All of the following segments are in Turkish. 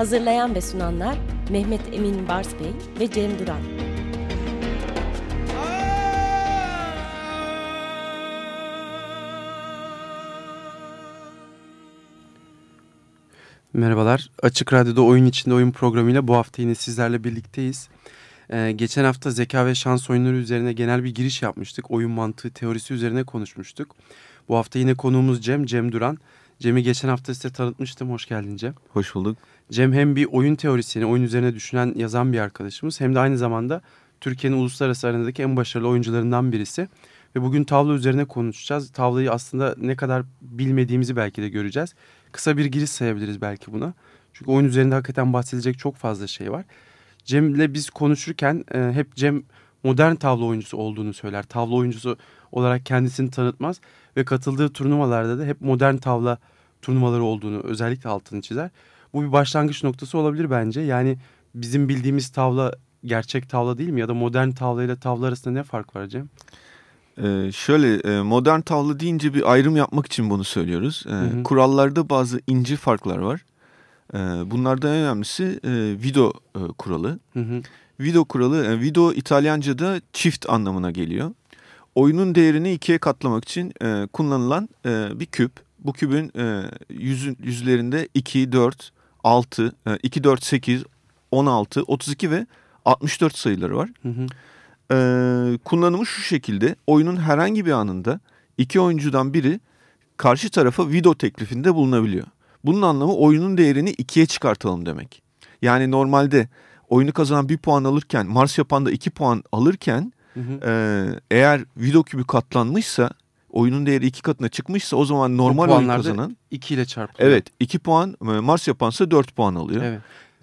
Hazırlayan ve sunanlar Mehmet Emin Bars Bey ve Cem Duran. Merhabalar. Açık Radyo'da Oyun içinde Oyun programıyla bu hafta yine sizlerle birlikteyiz. Ee, geçen hafta zeka ve şans oyunları üzerine genel bir giriş yapmıştık. Oyun mantığı teorisi üzerine konuşmuştuk. Bu hafta yine konuğumuz Cem, Cem Duran. Cem'i geçen hafta size tanıtmıştım. Hoş geldin Cem. Hoş bulduk. Cem hem bir oyun teorisyeni, oyun üzerine düşünen, yazan bir arkadaşımız hem de aynı zamanda Türkiye'nin uluslararası arenadaki en başarılı oyuncularından birisi. Ve bugün tavla üzerine konuşacağız. Tavlayı aslında ne kadar bilmediğimizi belki de göreceğiz. Kısa bir giriş sayabiliriz belki buna. Çünkü oyun üzerinde hakikaten bahsedilecek çok fazla şey var. Cem'le biz konuşurken e, hep Cem modern tavla oyuncusu olduğunu söyler. Tavla oyuncusu olarak kendisini tanıtmaz ve katıldığı turnuvalarda da hep modern tavla turnuvaları olduğunu özellikle altını çizer. Bu bir başlangıç noktası olabilir bence. Yani bizim bildiğimiz tavla gerçek tavla değil mi? Ya da modern tavla ile tavla arasında ne fark var Cem? Ee, şöyle e, modern tavla deyince bir ayrım yapmak için bunu söylüyoruz. Ee, hı hı. Kurallarda bazı ince farklar var. Ee, bunlardan en önemlisi e, video e, kuralı. Hı hı. Video kuralı, e, video İtalyanca'da çift anlamına geliyor. Oyunun değerini ikiye katlamak için e, kullanılan e, bir küp. Bu kübün e, yüzün, yüzlerinde 2, 4, 6, e, 2, 4, 8, 16, 32 ve 64 sayıları var. Hı hı. E, kullanımı şu şekilde. Oyunun herhangi bir anında iki oyuncudan biri karşı tarafa video teklifinde bulunabiliyor. Bunun anlamı oyunun değerini ikiye çıkartalım demek. Yani normalde oyunu kazanan bir puan alırken Mars yapan da iki puan alırken hı hı. E, eğer video kübü katlanmışsa oyunun değeri iki katına çıkmışsa o zaman normal oyun kazanan 2 ile çarpılıyor. Evet 2 puan Mars yapansa 4 puan alıyor. Evet.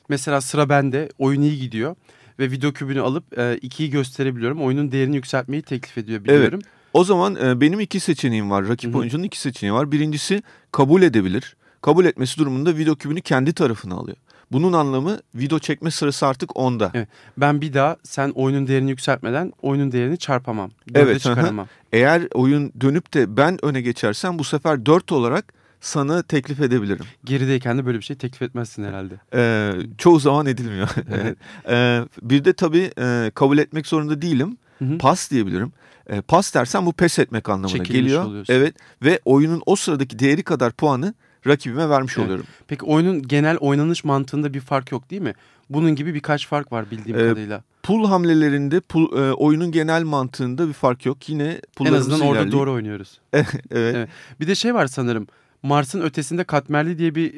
Mesela sıra bende oyun iyi gidiyor ve video kübünü alıp 2'yi e, gösterebiliyorum. Oyunun değerini yükseltmeyi teklif ediyor biliyorum. Evet. O zaman e, benim iki seçeneğim var. Rakip Hı-hı. oyuncunun iki seçeneği var. Birincisi kabul edebilir. Kabul etmesi durumunda video kübünü kendi tarafına alıyor. Bunun anlamı video çekme sırası artık onda. Evet. Ben bir daha sen oyunun değerini yükseltmeden oyunun değerini çarpamam. evet. çıkaramam. Eğer oyun dönüp de ben öne geçersem bu sefer 4 olarak sana teklif edebilirim. Gerideyken de böyle bir şey teklif etmezsin herhalde. Ee, çoğu zaman edilmiyor. ee, bir de tabii e, kabul etmek zorunda değilim. Hı hı. Pas diyebilirim. E, pas dersen bu pes etmek anlamına Çekilmiş geliyor. Oluyorsun. Evet ve oyunun o sıradaki değeri kadar puanı rakibime vermiş evet. oluyorum. Peki oyunun genel oynanış mantığında bir fark yok değil mi? Bunun gibi birkaç fark var bildiğim ee, kadarıyla. Pul hamlelerinde pul, e, oyunun genel mantığında bir fark yok. Yine En azından orada ilerleyip... doğru oynuyoruz. evet. evet. Bir de şey var sanırım. Mars'ın ötesinde katmerli diye bir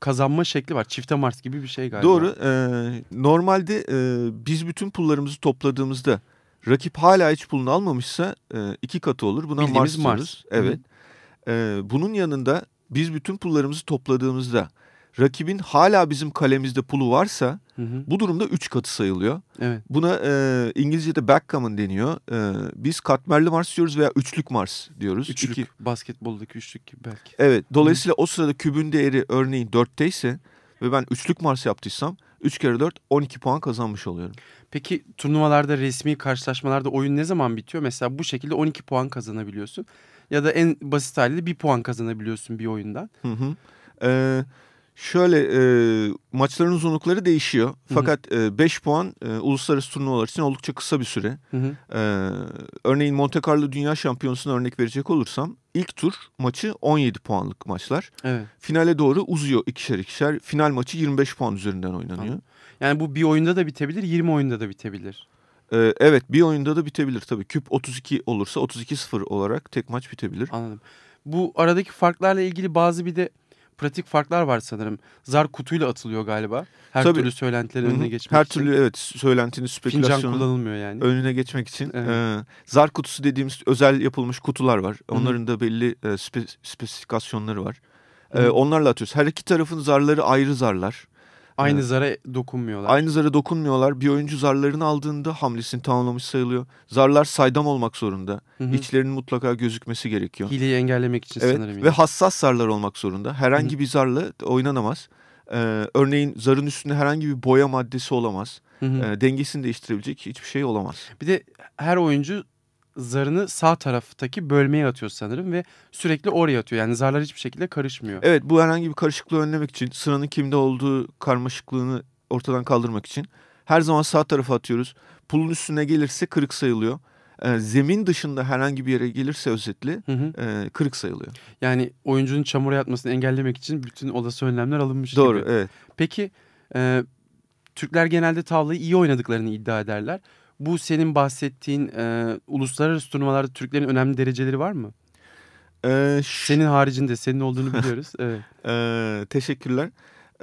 kazanma şekli var. Çifte Mars gibi bir şey galiba. Doğru. Ee, normalde e, biz bütün pullarımızı topladığımızda rakip hala hiç pulunu almamışsa e, iki katı olur. Buna Bildiğimiz Mars, Mars. Evet. Ee, bunun yanında biz bütün pullarımızı topladığımızda rakibin hala bizim kalemizde pulu varsa hı hı. bu durumda üç katı sayılıyor. Evet. Buna e, İngilizce'de backgammon deniyor. E, biz katmerli Mars diyoruz veya üçlük Mars diyoruz. Üçlük, İki... basketboldaki üçlük gibi belki. Evet, dolayısıyla hı. o sırada kübün değeri örneğin dörtte ise ve ben üçlük Mars yaptıysam 3 kere 4 12 puan kazanmış oluyorum. Peki turnuvalarda resmi karşılaşmalarda oyun ne zaman bitiyor? Mesela bu şekilde 12 puan kazanabiliyorsun ya da en basit haliyle bir puan kazanabiliyorsun bir oyundan. Hı hı. Ee, şöyle e, maçların uzunlukları değişiyor. Fakat 5 e, puan e, uluslararası turnuvalar için oldukça kısa bir süre. Hı hı. Ee, örneğin Monte Carlo Dünya Şampiyonası'na örnek verecek olursam ilk tur maçı 17 puanlık maçlar. Evet. Finale doğru uzuyor ikişer ikişer. Final maçı 25 puan üzerinden oynanıyor. Anladım. Yani bu bir oyunda da bitebilir, 20 oyunda da bitebilir. Ee, evet bir oyunda da bitebilir tabii. Küp 32 olursa 32-0 olarak tek maç bitebilir. Anladım. Bu aradaki farklarla ilgili bazı bir de pratik farklar var sanırım. Zar kutuyla atılıyor galiba. Her Tabii. türlü söylentilerin önüne geçmek Her için. Her türlü evet söylentinin spekülasyonun Fincan kullanılmıyor yani. önüne geçmek için. Evet. E, zar kutusu dediğimiz özel yapılmış kutular var. Onların Hı -hı. da belli e, spe, spesifikasyonları var. E, onlarla atıyoruz. Her iki tarafın zarları ayrı zarlar. Aynı Evet. zara dokunmuyorlar. Aynı zara dokunmuyorlar. Bir oyuncu zarlarını aldığında hamlesini tamamlamış sayılıyor. Zarlar saydam olmak zorunda. Hı hı. İçlerinin mutlaka gözükmesi gerekiyor. Hileyi engellemek için Evet sanırım. ve yine. hassas zarlar olmak zorunda. Herhangi Hı hı. bir zarla oynanamaz. Ee, örneğin zarın üstünde herhangi bir boya maddesi olamaz. Hı hı. Ee, dengesini değiştirebilecek hiçbir şey olamaz. Bir de her oyuncu zarını sağ taraftaki bölmeye atıyor sanırım ve sürekli oraya atıyor. Yani zarlar hiçbir şekilde karışmıyor. Evet bu herhangi bir karışıklığı önlemek için sıranın kimde olduğu karmaşıklığını ortadan kaldırmak için her zaman sağ tarafa atıyoruz. Pulun üstüne gelirse kırık sayılıyor. Ee, zemin dışında herhangi bir yere gelirse özetle Hı hı. e, kırık sayılıyor. Yani oyuncunun çamura yatmasını engellemek için bütün olası önlemler alınmış Doğru gibi. evet. Peki e, Türkler genelde tavlayı iyi oynadıklarını iddia ederler. Bu senin bahsettiğin e, uluslararası turnuvalarda Türklerin önemli dereceleri var mı? Ee, Senin haricinde senin olduğunu biliyoruz. Evet. Ee, teşekkürler.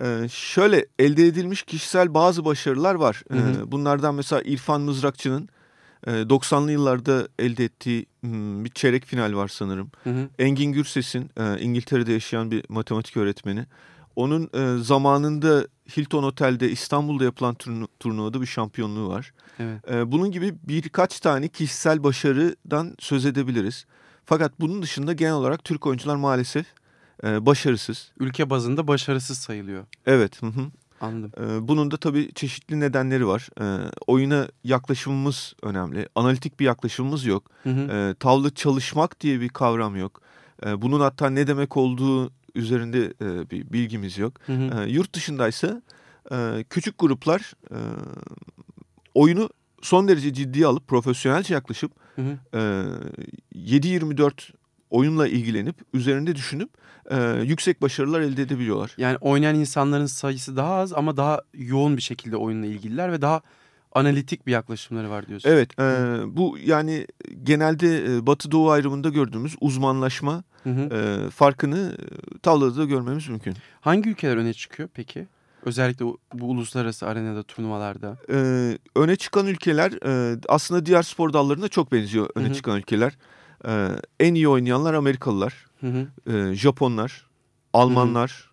Ee, şöyle elde edilmiş kişisel bazı başarılar var. Ee, Hı hı. bunlardan mesela İrfan Mızrakçı'nın e, 90'lı yıllarda elde ettiği hmm, bir çeyrek final var sanırım. Hı hı. Engin Gürses'in e, İngiltere'de yaşayan bir matematik öğretmeni. Onun e, zamanında Hilton Otel'de İstanbul'da yapılan turnu- turnuvada bir şampiyonluğu var. Evet. E, bunun gibi birkaç tane kişisel başarıdan söz edebiliriz. Fakat bunun dışında genel olarak Türk oyuncular maalesef e, başarısız. Ülke bazında başarısız sayılıyor. Evet. Hı hı. Anladım. Ee, Bunun da tabii çeşitli nedenleri var. Ee, oyuna yaklaşımımız önemli. Analitik bir yaklaşımımız yok. Hı hı. Ee, tavla çalışmak diye bir kavram yok. Ee, bunun hatta ne demek olduğu üzerinde e, bir bilgimiz yok. Hı hı. Ee, yurt dışındaysa e, küçük gruplar e, oyunu son derece ciddiye alıp profesyonelce yaklaşıp Hı hı. e, 7-24 oyunla ilgilenip üzerinde düşünüp e, yüksek başarılar elde edebiliyorlar. Yani oynayan insanların sayısı daha az ama daha yoğun bir şekilde oyunla ilgililer ve daha analitik bir yaklaşımları var diyorsun. Evet, e, bu yani genelde e, Batı Doğu ayrımında gördüğümüz uzmanlaşma Hı hı. e, farkını e, tavlada da görmemiz mümkün. Hangi ülkeler öne çıkıyor peki? Özellikle bu, uluslararası arenada, turnuvalarda. E, öne çıkan ülkeler e, aslında diğer spor dallarına çok benziyor öne Hı hı. çıkan ülkeler. E, en iyi oynayanlar Amerikalılar, Hı hı. e, Japonlar, Almanlar,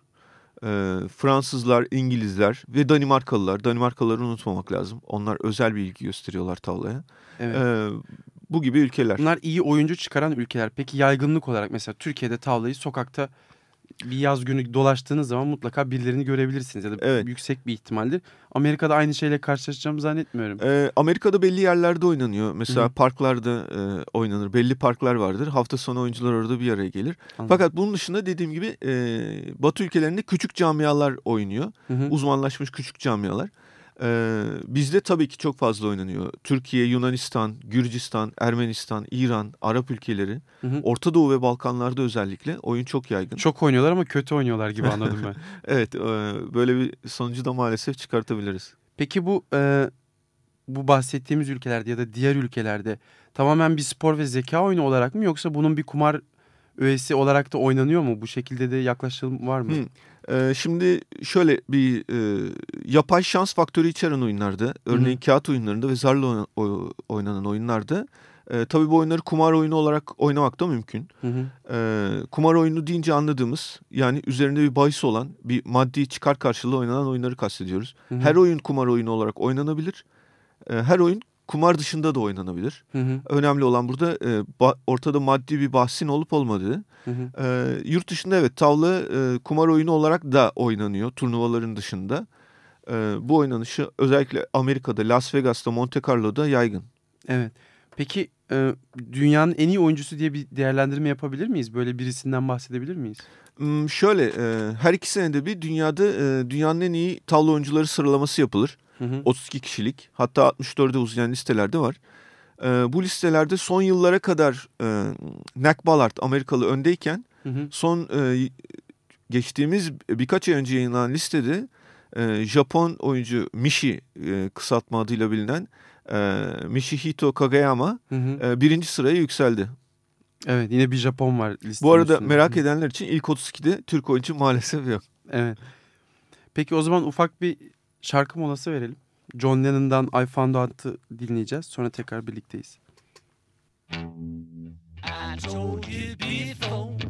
e, Fransızlar, İngilizler ve Danimarkalılar. Danimarkalıları unutmamak lazım. Onlar özel bir ilgi gösteriyorlar tavlaya. Evet. E, bu gibi ülkeler. Bunlar iyi oyuncu çıkaran ülkeler. Peki yaygınlık olarak mesela Türkiye'de tavlayı sokakta bir yaz günü dolaştığınız zaman mutlaka birilerini görebilirsiniz ya da Evet. yüksek bir ihtimaldir. Amerika'da aynı şeyle karşılaşacağımı zannetmiyorum. Ee, Amerika'da belli yerlerde oynanıyor. Mesela Hı hı. parklarda e, oynanır. Belli parklar vardır. Hafta sonu oyuncular orada bir araya gelir. Anladım. Fakat bunun dışında dediğim gibi e, Batı ülkelerinde küçük camialar oynuyor. Hı hı. Uzmanlaşmış küçük camialar. Ee, bizde tabii ki çok fazla oynanıyor. Türkiye, Yunanistan, Gürcistan, Ermenistan, İran, Arap ülkeleri, Hı hı. Orta Doğu ve Balkanlarda özellikle oyun çok yaygın. Çok oynuyorlar ama kötü oynuyorlar gibi anladım ben. Evet, e, böyle bir sonucu da maalesef çıkartabiliriz. Peki bu e, bu bahsettiğimiz ülkelerde ya da diğer ülkelerde tamamen bir spor ve zeka oyunu olarak mı yoksa bunun bir kumar öğesi olarak da oynanıyor mu? Bu şekilde de yaklaşım var mı? Hı. Ee, şimdi şöyle bir e, yapay şans faktörü içeren oyunlarda, örneğin kağıt oyunlarında ve zarla oyna- oy- oynanan oyunlarda e, tabii bu oyunları kumar oyunu olarak oynamak da mümkün. Hı hı. E, kumar oyunu deyince anladığımız yani üzerinde bir bahis olan bir maddi çıkar karşılığı oynanan oyunları kastediyoruz. Hı hı. Her oyun kumar oyunu olarak oynanabilir. E, her oyun kumar dışında da oynanabilir. Hı hı. Önemli olan burada e, ortada maddi bir bahsin olup olmadığı. Hı hı. Ee, yurt dışında evet tavla e, kumar oyunu olarak da oynanıyor turnuvaların dışında. Ee, bu oynanışı özellikle Amerika'da, Las Vegas'ta, Monte Carlo'da yaygın. Evet. Peki e, dünyanın en iyi oyuncusu diye bir değerlendirme yapabilir miyiz? Böyle birisinden bahsedebilir miyiz? Hmm, şöyle e, her iki senede bir dünyada e, dünyanın en iyi tavla oyuncuları sıralaması yapılır. Hı hı. 32 kişilik hatta 64'e uzayan listelerde var. Ee, bu listelerde son yıllara kadar e, Nick Ballard Amerikalı öndeyken Hı hı. son e, geçtiğimiz birkaç ay önce yayınlanan listede e, Japon oyuncu Mishi e, kısaltma adıyla bilinen e, Mishihito Kageyama Hı hı. e, birinci sıraya yükseldi. Evet yine bir Japon var listenin Bu arada üstünde. merak edenler için ilk 32'de Türk oyuncu maalesef yok. Evet. Peki o zaman ufak bir şarkı molası verelim. John Lennon'dan I Found Out'ı dinleyeceğiz. Sonra tekrar birlikteyiz. I told you before,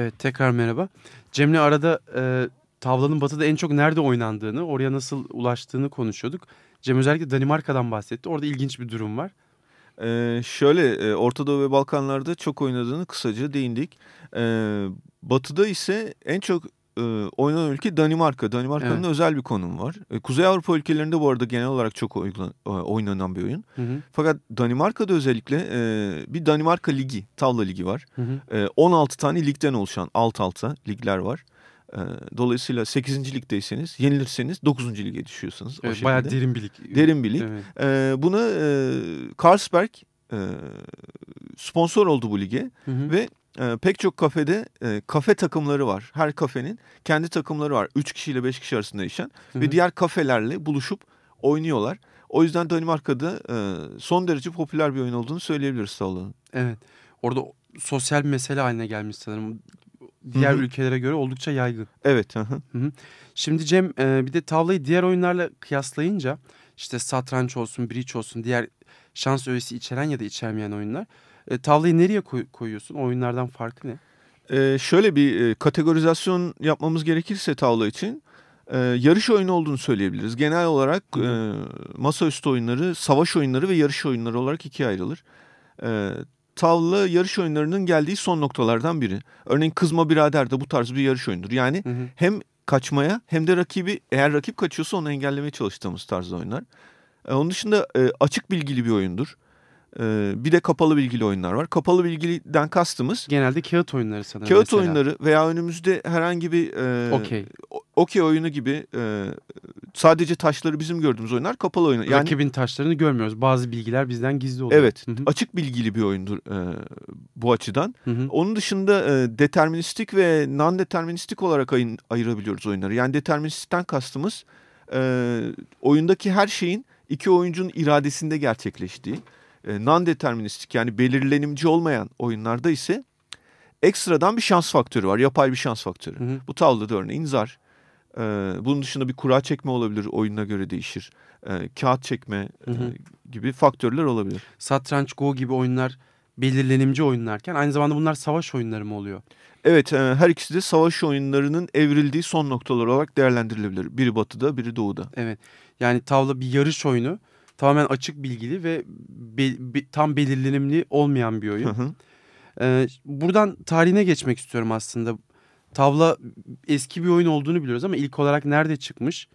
Evet tekrar merhaba. Cem'le arada e, tavlanın batıda en çok nerede oynandığını, oraya nasıl ulaştığını konuşuyorduk. Cem özellikle Danimarka'dan bahsetti. Orada ilginç bir durum var. Ee, şöyle e, Orta Doğu ve Balkanlarda çok oynadığını kısaca değindik. Ee, batı'da ise en çok e, oynanan ülke Danimarka. Danimarka'nın Evet. özel bir konumu var. E, Kuzey Avrupa ülkelerinde bu arada genel olarak çok oyna- e, oynanan bir oyun. Hı hı, Fakat Danimarka'da özellikle e, bir Danimarka Ligi, tavla ligi var. hı hı. E, 16 tane ligden oluşan alt alta ligler var. E, dolayısıyla 8. ligdeyseniz yenilirseniz 9. lige düşüyorsunuz. Evet, bayağı derin bir lig. Derin bir lig. Evet. Ee, buna e, Carlsberg e, sponsor oldu bu lige Hı hı. ve e, pek çok kafede e, kafe takımları var. Her kafenin kendi takımları var. 3 kişiyle 5 kişi arasında değişen Hı hı. ve diğer kafelerle buluşup oynuyorlar. O yüzden Danimarka'da e, son derece popüler bir oyun olduğunu söyleyebiliriz tavlanın. Evet. Orada sosyal mesele haline gelmiş sanırım. Diğer Hı hı. ülkelere göre oldukça yaygın. Evet. hı hı. Şimdi Cem e, bir de tavlayı diğer oyunlarla kıyaslayınca işte satranç olsun, bridge olsun, diğer şans öğesi içeren ya da içermeyen oyunlar. E, tavlayı nereye koy- koyuyorsun? O oyunlardan farkı ne? Ee, şöyle bir e, kategorizasyon yapmamız gerekirse tavla için e, yarış oyunu olduğunu söyleyebiliriz. Genel olarak e, masaüstü oyunları, savaş oyunları ve yarış oyunları olarak ikiye ayrılır. E, tavla yarış oyunlarının geldiği son noktalardan biri. Örneğin Kızma Birader de bu tarz bir yarış oyunudur. Yani Hı hı. hem kaçmaya hem de rakibi eğer rakip kaçıyorsa onu engellemeye çalıştığımız tarzda oyunlar. E, onun dışında e, açık bilgili bir oyundur. E, bir de kapalı bilgili oyunlar var. Kapalı bilgiliden kastımız Genelde kağıt oyunları sanırım. kağıt mesela. oyunları veya önümüzde herhangi bir e, Okey. okey oyunu gibi e, sadece taşları bizim gördüğümüz oyunlar kapalı oyunlar. Yani Rakibin taşlarını görmüyoruz. Bazı bilgiler bizden gizli oluyor. evet Hı hı. açık bilgili bir oyundur e, bu açıdan. Hı hı. Onun dışında e, deterministik ve non-deterministik olarak ayın, ayırabiliyoruz oyunları. Yani deterministikten kastımız e, oyundaki her şeyin iki oyuncunun iradesinde gerçekleştiği. E, non-deterministik yani belirlenimci olmayan oyunlarda ise ekstradan bir şans faktörü var. Yapay bir şans faktörü. Hı hı. Bu tavlada örneğin zar. E, bunun dışında bir kura çekme olabilir. Oyuna göre değişir. E, kağıt çekme Hı hı. e, gibi faktörler olabilir. Satranç, Go gibi oyunlar belirlenimci oyunlarken aynı zamanda bunlar savaş oyunları mı oluyor? Evet, e, her ikisi de savaş oyunlarının evrildiği son noktalar olarak değerlendirilebilir. Biri batıda, biri doğuda. Evet. Yani tavla bir yarış oyunu. Tamamen açık bilgili ve be- be- tam belirlenimli olmayan bir Hı oyun. hı. Ee, buradan tarihine geçmek istiyorum aslında. Tavla eski bir oyun olduğunu biliyoruz ama ilk olarak nerede çıkmış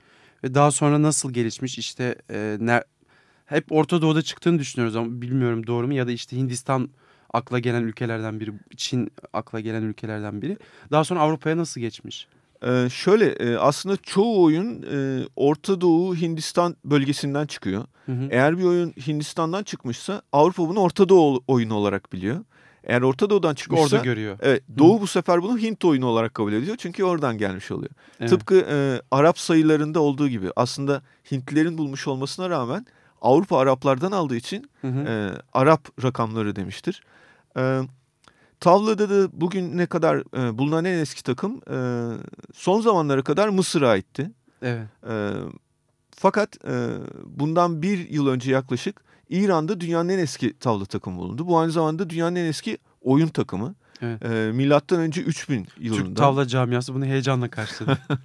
ve daha sonra nasıl gelişmiş işte e, ner- hep Orta Doğu'da çıktığını düşünüyoruz ama bilmiyorum doğru mu ya da işte Hindistan akla gelen ülkelerden biri, Çin akla gelen ülkelerden biri. Daha sonra Avrupa'ya nasıl geçmiş? E, şöyle, e, aslında çoğu oyun e, Orta Doğu, Hindistan bölgesinden çıkıyor. Hı hı. Eğer bir oyun Hindistan'dan çıkmışsa Avrupa bunu Orta Doğu oyunu olarak biliyor. Eğer Orta Doğu'dan çıkmışsa... Orada görüyor. Evet, Doğu bu sefer bunu Hint oyunu olarak kabul ediyor. Çünkü oradan gelmiş oluyor. Evet. Tıpkı e, Arap sayılarında olduğu gibi. Aslında Hintlilerin bulmuş olmasına rağmen Avrupa Araplardan aldığı için Hı hı. e, Arap rakamları demiştir. E, tavlada da bugün ne kadar e, bulunan en eski takım e, son zamanlara kadar Mısır'a aitti. Evet. E, fakat e, bundan bir yıl önce yaklaşık İran'da dünyanın en eski tavla takımı bulundu. Bu aynı zamanda dünyanın en eski oyun takımı. Evet. E, milattan önce 3000 yılında. Türk tavla camiası bunu heyecanla karşıladı.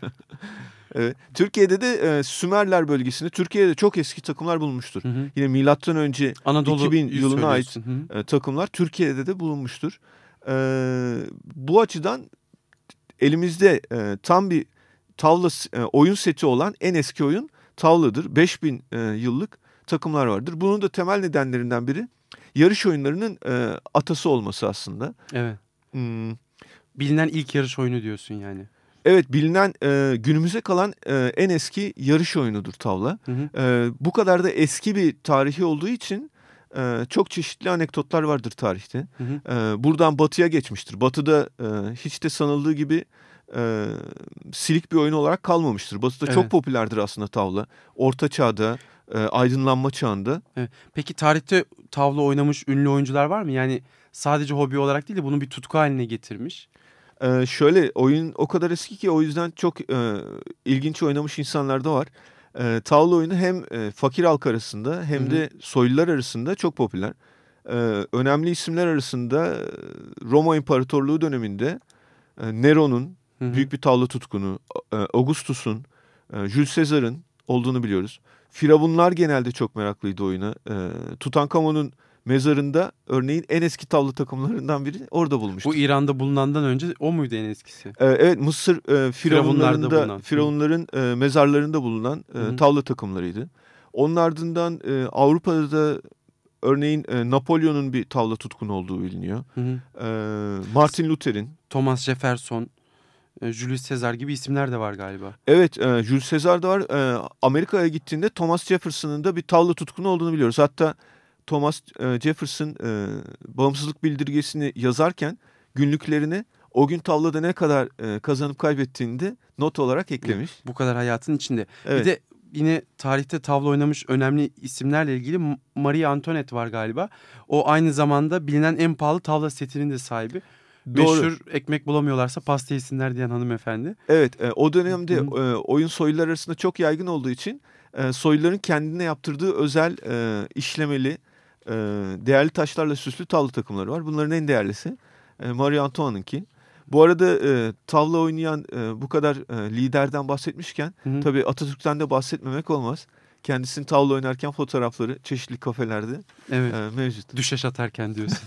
Evet. Türkiye'de de e, Sümerler bölgesinde Türkiye'de çok eski takımlar bulunmuştur. Hı hı. Yine milattan önce Anadolu 2000 yüz yılına ait. Hı hı. e, takımlar Türkiye'de de bulunmuştur. E, bu açıdan elimizde e, tam bir tavla e, oyun seti olan en eski oyun tavladır. 5000 e, yıllık takımlar vardır. Bunun da temel nedenlerinden biri yarış oyunlarının e, atası olması aslında. Evet. Hmm, Bilinen ilk yarış oyunu diyorsun yani. Evet bilinen e, günümüze kalan e, en eski yarış oyunudur tavla. Hı hı. E, bu kadar da eski bir tarihi olduğu için e, çok çeşitli anekdotlar vardır tarihte. Hı hı. E, buradan batıya geçmiştir. Batıda e, hiç de sanıldığı gibi e, silik bir oyun olarak kalmamıştır. Batıda Evet. çok popülerdir aslında tavla. Orta çağda, e, aydınlanma çağında. Peki tarihte tavla oynamış ünlü oyuncular var mı? Yani sadece hobi olarak değil de bunu bir tutku haline getirmiş. Ee, şöyle oyun o kadar eski ki o yüzden çok e, ilginç oynamış insanlar da var. E, tavla oyunu hem e, fakir halk arasında hem Hı hı. de soylular arasında çok popüler. E, önemli isimler arasında Roma İmparatorluğu döneminde e, Nero'nun büyük bir tavla tutkunu, e, Augustus'un, e, Jules Caesar'ın olduğunu biliyoruz. Firavunlar genelde çok meraklıydı oyuna. E, Tutankamon'un mezarında örneğin en eski tavla takımlarından biri orada bulmuştur. Bu İran'da bulunandan önce o muydu en eskisi? Ee, evet Mısır e, firavunlarında firavunların e, mezarlarında bulunan e, Hı hı. tavla takımlarıydı. Onun ardından e, Avrupa'da da örneğin e, Napolyon'un bir tavla tutkunu olduğu biliniyor. Hı hı. E, Martin Luther'in. Thomas Jefferson, e, Julius Caesar gibi isimler de var galiba. Evet e, Jules Caesar da var. E, Amerika'ya gittiğinde Thomas Jefferson'ın da bir tavla tutkunu olduğunu biliyoruz. Hatta Thomas e, Jefferson e, bağımsızlık bildirgesini yazarken günlüklerine o gün tavlada ne kadar e, kazanıp kaybettiğini de not olarak eklemiş. Bu kadar hayatın içinde. Evet. Bir de yine tarihte tavla oynamış önemli isimlerle ilgili Marie Antoinette var galiba. O aynı zamanda bilinen en pahalı tavla setinin de sahibi. Doğru. Meşhur ekmek bulamıyorlarsa pasta yesinler diyen hanımefendi. Evet e, o dönemde e, oyun soylular arasında çok yaygın olduğu için e, soyluların kendine yaptırdığı özel e, işlemeli e, değerli taşlarla süslü tavla takımları var. Bunların en değerlisi e, Marie Antoine'ınki. Bu arada e, tavla oynayan e, bu kadar e, liderden bahsetmişken Hı hı. tabii Atatürk'ten de bahsetmemek olmaz. Kendisinin tavla oynarken fotoğrafları çeşitli kafelerde Evet. e, mevcut. Düşeş atarken diyorsun.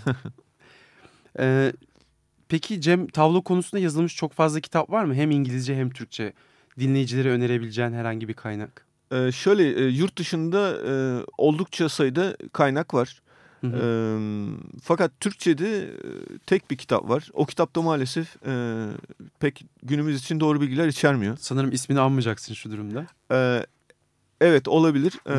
Ee, peki Cem tavla konusunda yazılmış çok fazla kitap var mı? Hem İngilizce hem Türkçe. Dinleyicilere önerebileceğin herhangi bir kaynak. E, şöyle e, yurt dışında e, oldukça sayıda kaynak var. Hı hı. E, fakat Türkçe'de e, tek bir kitap var. O kitapta maalesef e, pek günümüz için doğru bilgiler içermiyor. Sanırım ismini anmayacaksın şu durumda. E, evet olabilir. E,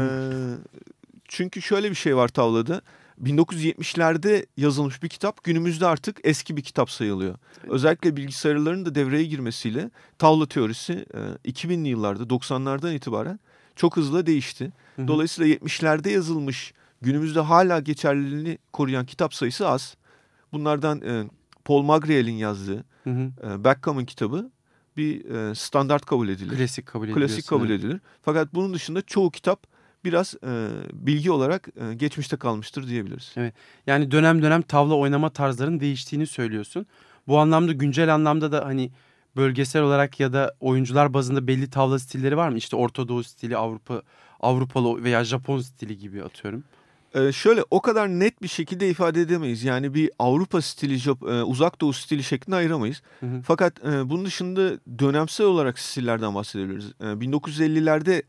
çünkü şöyle bir şey var tavlada. 1970'lerde yazılmış bir kitap günümüzde artık eski bir kitap sayılıyor. Özellikle bilgisayarların da devreye girmesiyle tavla teorisi e, 2000'li yıllarda 90'lardan itibaren çok hızlı değişti. Hı hı. Dolayısıyla 70'lerde yazılmış günümüzde hala geçerliliğini koruyan kitap sayısı az. Bunlardan e, Paul Magriel'in yazdığı Hı hı. e, Backgammon kitabı bir e, standart kabul edilir. Klasik kabul ediliyor. Klasik kabul sanırım. edilir. Fakat bunun dışında çoğu kitap biraz e, bilgi olarak e, geçmişte kalmıştır diyebiliriz. Yani dönem dönem tavla oynama tarzlarının değiştiğini söylüyorsun. Bu anlamda güncel anlamda da hani bölgesel olarak ya da oyuncular bazında belli tavla stilleri var mı? İşte Orta Doğu stili, Avrupa Avrupalı veya Japon stili gibi atıyorum. Ee, şöyle o kadar net bir şekilde ifade edemeyiz. Yani bir Avrupa stili, Jap- e, uzak doğu stili şeklinde ayıramayız. Hı hı. Fakat e, bunun dışında dönemsel olarak stillerden bahsedebiliriz. E, 1950'lerde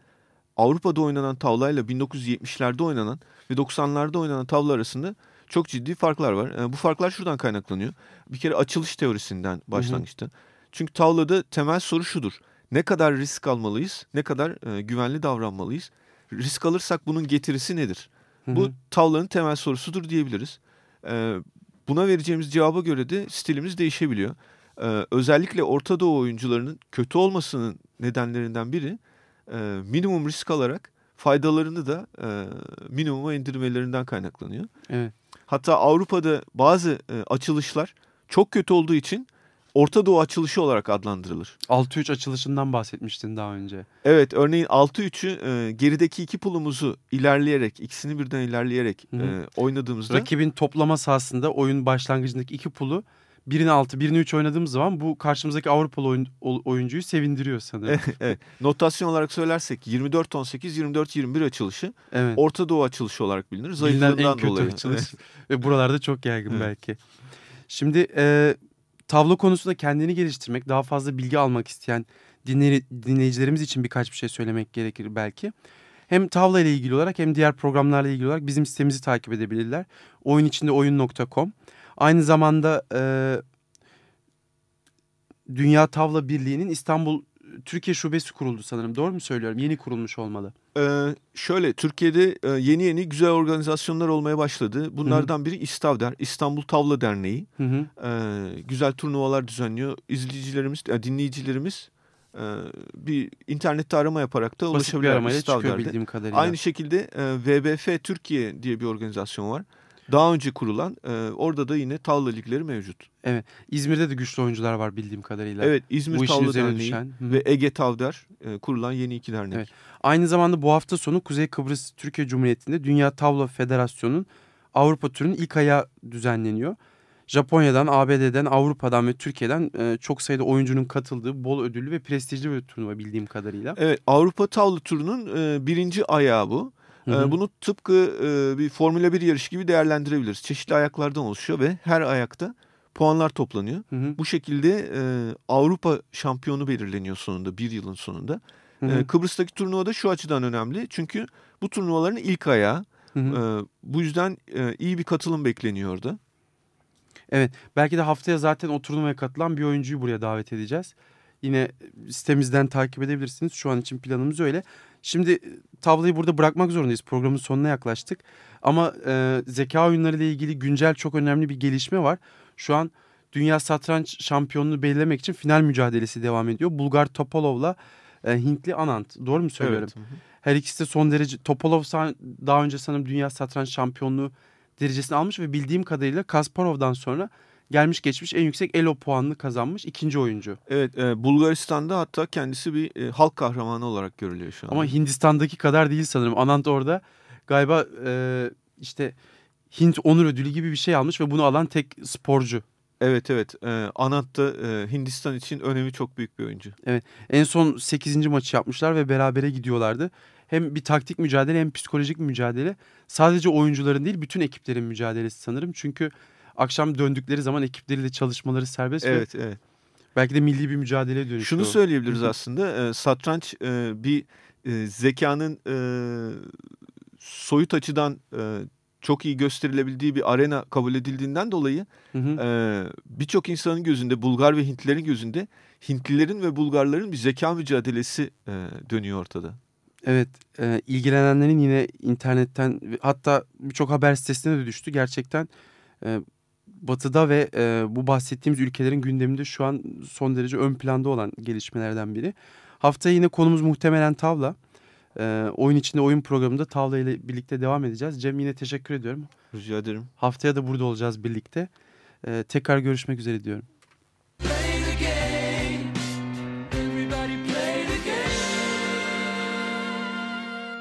Avrupa'da oynanan tavlayla 1970'lerde oynanan ve 90'larda oynanan tavla arasında çok ciddi farklar var. E, bu farklar şuradan kaynaklanıyor. Bir kere açılış teorisinden başlangıçta. Çünkü tavlada temel soru şudur. Ne kadar risk almalıyız, ne kadar e, güvenli davranmalıyız? Risk alırsak bunun getirisi nedir? Hı Bu hı. tavlanın temel sorusudur diyebiliriz. Ee, buna vereceğimiz cevaba göre de stilimiz değişebiliyor. Ee, özellikle Orta Doğu oyuncularının kötü olmasının nedenlerinden biri e, minimum risk alarak faydalarını da e, minimuma indirmelerinden kaynaklanıyor. Evet. Hatta Avrupa'da bazı e, açılışlar çok kötü olduğu için Orta Doğu açılışı olarak adlandırılır. 6-3 açılışından bahsetmiştin daha önce. Evet örneğin 6-3'ü e, gerideki iki pulumuzu ilerleyerek ikisini birden ilerleyerek Hı hı. e, oynadığımızda Rakibin toplama sahasında oyun başlangıcındaki iki pulu birini 6 birini 3 oynadığımız zaman bu karşımızdaki Avrupalı oyun- oyuncuyu sevindiriyor sanırım. evet, notasyon olarak söylersek 24-18, 24-21 açılışı evet. Orta Doğu açılışı olarak bilinir. Bilinen Zayıflığından en kötü dolayı. açılış. Ve buralarda çok yaygın Evet. belki. Şimdi e, tavla konusunda kendini geliştirmek, daha fazla bilgi almak isteyen dinley- dinleyicilerimiz için birkaç bir şey söylemek gerekir belki. Hem tavla ile ilgili olarak hem diğer programlarla ilgili olarak bizim sitemizi takip edebilirler. Oyun içinde oyun.com. Aynı zamanda e, Dünya Tavla Birliği'nin İstanbul Türkiye Şubesi kuruldu sanırım. Doğru mu söylüyorum? Yeni kurulmuş olmalı. Ee, şöyle Türkiye'de e, yeni yeni güzel organizasyonlar olmaya başladı. Bunlardan biri İstavder, İstanbul Tavla Derneği. Hı hı. Ee, güzel turnuvalar düzenliyor. İzleyicilerimiz, e, dinleyicilerimiz e, bir internette arama yaparak da Basit ulaşabilirler İstavder'de. bildiğim kadarıyla. Aynı şekilde e, VBF Türkiye diye bir organizasyon var. Daha önce kurulan, e, orada da yine tavla ligleri mevcut. İzmir'de de güçlü oyuncular var bildiğim kadarıyla. Evet, İzmir Bu Tavla Derneği düşen. Ve Ege Tavder e, kurulan yeni iki dernek. Evet. Aynı zamanda bu hafta sonu Kuzey Kıbrıs Türkiye Cumhuriyeti'nde Dünya Tavla Federasyonu'nun Avrupa turunun ilk ayağı düzenleniyor. Japonya'dan, ABD'den, Avrupa'dan ve Türkiye'den e, çok sayıda oyuncunun katıldığı bol ödüllü ve prestijli bir turnuva bildiğim kadarıyla. Evet, Avrupa Tavla Turu'nun e, birinci ayağı bu. Hı E, hı. bunu tıpkı e, bir Formula 1 yarışı gibi değerlendirebiliriz. Çeşitli ayaklardan oluşuyor ve her ayakta puanlar toplanıyor. Hı hı. Bu şekilde e, Avrupa şampiyonu belirleniyor sonunda, bir yılın sonunda. Hı E, hı. Kıbrıs'taki turnuva da şu açıdan önemli. Çünkü bu turnuvaların ilk ayağı. Hı hı. E, bu yüzden e, iyi bir katılım bekleniyor orada. Evet belki de haftaya zaten o turnuvaya katılan bir oyuncuyu buraya davet edeceğiz. Yine sitemizden takip edebilirsiniz. Şu an için planımız öyle. Şimdi e, tavlayı burada bırakmak zorundayız. Programın sonuna yaklaştık. Ama e, zeka oyunları ile ilgili güncel çok önemli bir gelişme var. Şu an Dünya Satranç Şampiyonluğu belirlemek için final mücadelesi devam ediyor. Bulgar Topolov'la e, Hintli Anant. Doğru mu söylüyorum? Evet. Her ikisi de son derece Topalov san- daha önce sanırım dünya satranç şampiyonluğu derecesini almış ve bildiğim kadarıyla Kasparov'dan sonra gelmiş geçmiş en yüksek elo puanını kazanmış ikinci oyuncu. Evet, e, Bulgaristan'da hatta kendisi bir e, halk kahramanı olarak görülüyor şu an. Ama Hindistan'daki kadar değil sanırım. Anant orada galiba e, işte Hint onur ödülü gibi bir şey almış ve bunu alan tek sporcu. Evet evet. Ee, Anant da e, Hindistan için önemi çok büyük bir oyuncu. En son 8. maçı yapmışlar ve berabere gidiyorlardı. Hem bir taktik mücadele hem psikolojik mücadele. Sadece oyuncuların değil bütün ekiplerin mücadelesi sanırım. Çünkü akşam döndükleri zaman ekipleriyle çalışmaları serbest ve Evet evet. belki de milli bir mücadeleye dönüşüyor. Şunu söyleyebiliriz aslında. e, satranç e, bir e, zekanın e, soyut açıdan e, çok iyi gösterilebildiği bir arena kabul edildiğinden dolayı Hı hı. e, birçok insanın gözünde Bulgar ve Hintlilerin gözünde Hintlilerin ve Bulgarların bir zeka mücadelesi e, dönüyor ortada. Evet, e, ilgilenenlerin yine internetten hatta birçok haber sitesine de düştü. Gerçekten e, Batı'da ve e, bu bahsettiğimiz ülkelerin gündeminde şu an son derece ön planda olan gelişmelerden biri. Haftaya yine konumuz muhtemelen tavla. E, oyun içinde oyun programında tavla ile birlikte devam edeceğiz. Cem yine teşekkür ediyorum. Rica ederim. Haftaya da burada olacağız birlikte. E, tekrar görüşmek üzere diyorum.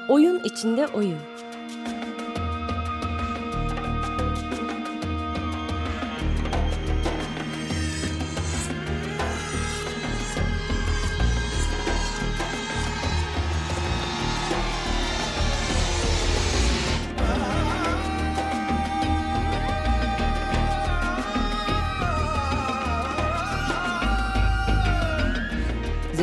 Oyun içinde oyun.